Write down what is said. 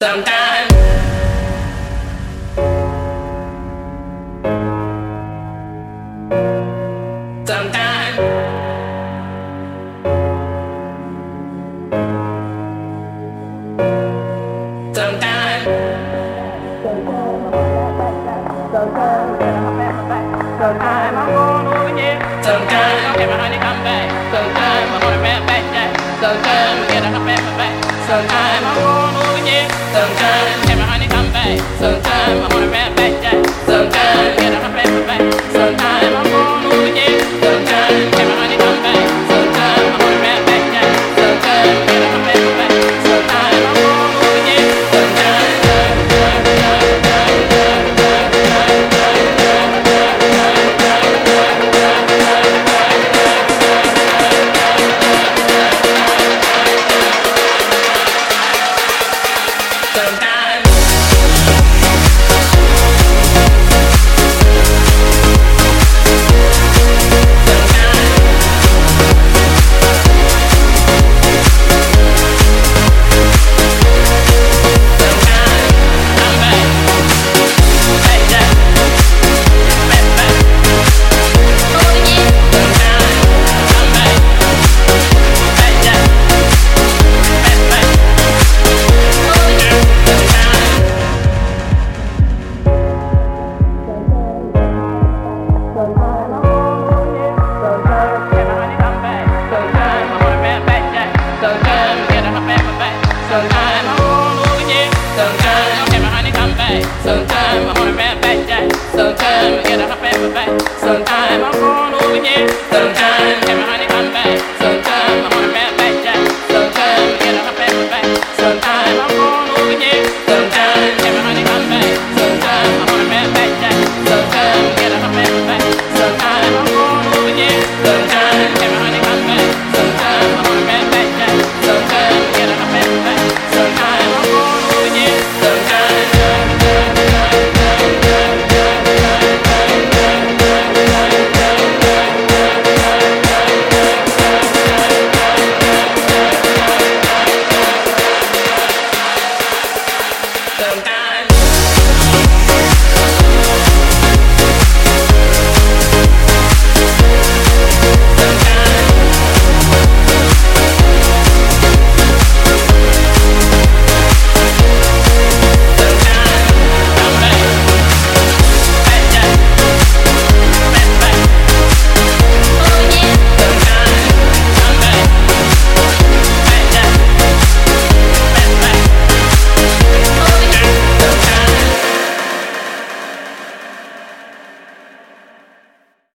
sometimes sometimes sometimes I'm gonna lose you Sometimes Okay, my honey, come back. Sometimes I'm gonna rap back Sometimes back, back. I'm gonna lose. Sometimes, every honey come back. Sometimes I wanna rap back that. Sometimes. Sometimes I wanna rap back that. Sometimes I get a hop and my back. Sometimes I'm going over here. Sometimes every my honey come back. Sometimes I wanna rap back that. Sometimes I get a hop and my back. Sometimes I'm going over here. Sometimes